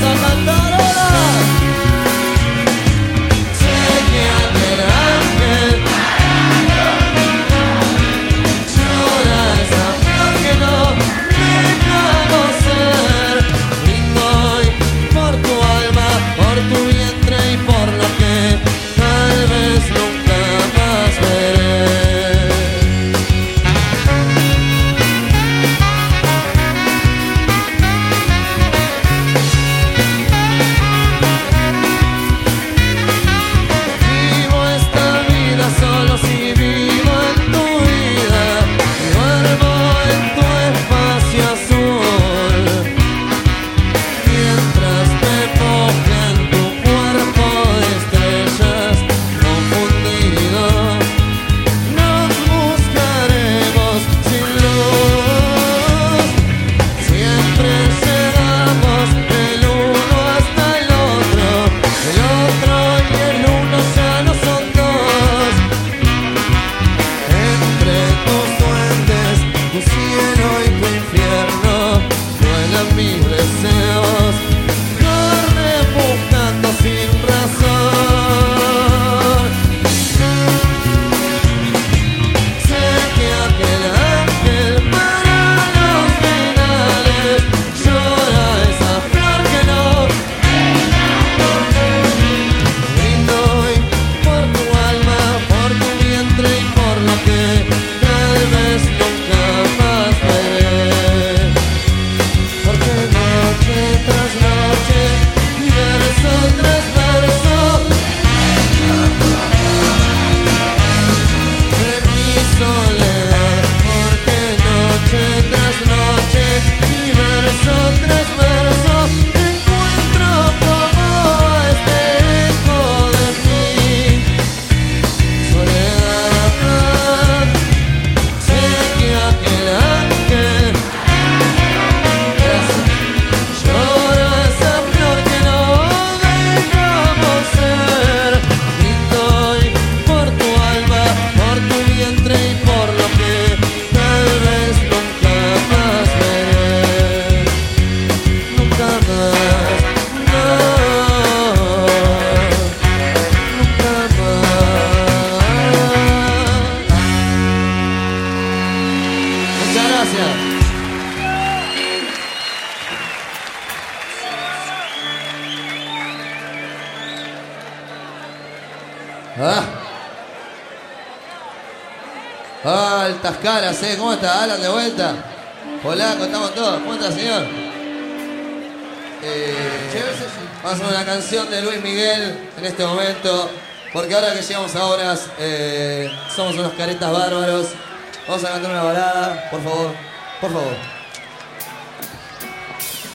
vas a cantar. Ah. ah. altas caras, ¿eh? ¿Cómo está? Alan de vuelta. Polaco, estamos todos. ¿Cómo está, señor? Eh, vamos a una canción de Luis Miguel en este momento. Porque ahora que llegamos a horas, eh, somos unos caretas bárbaros. Vamos a cantar una balada, por favor, por favor.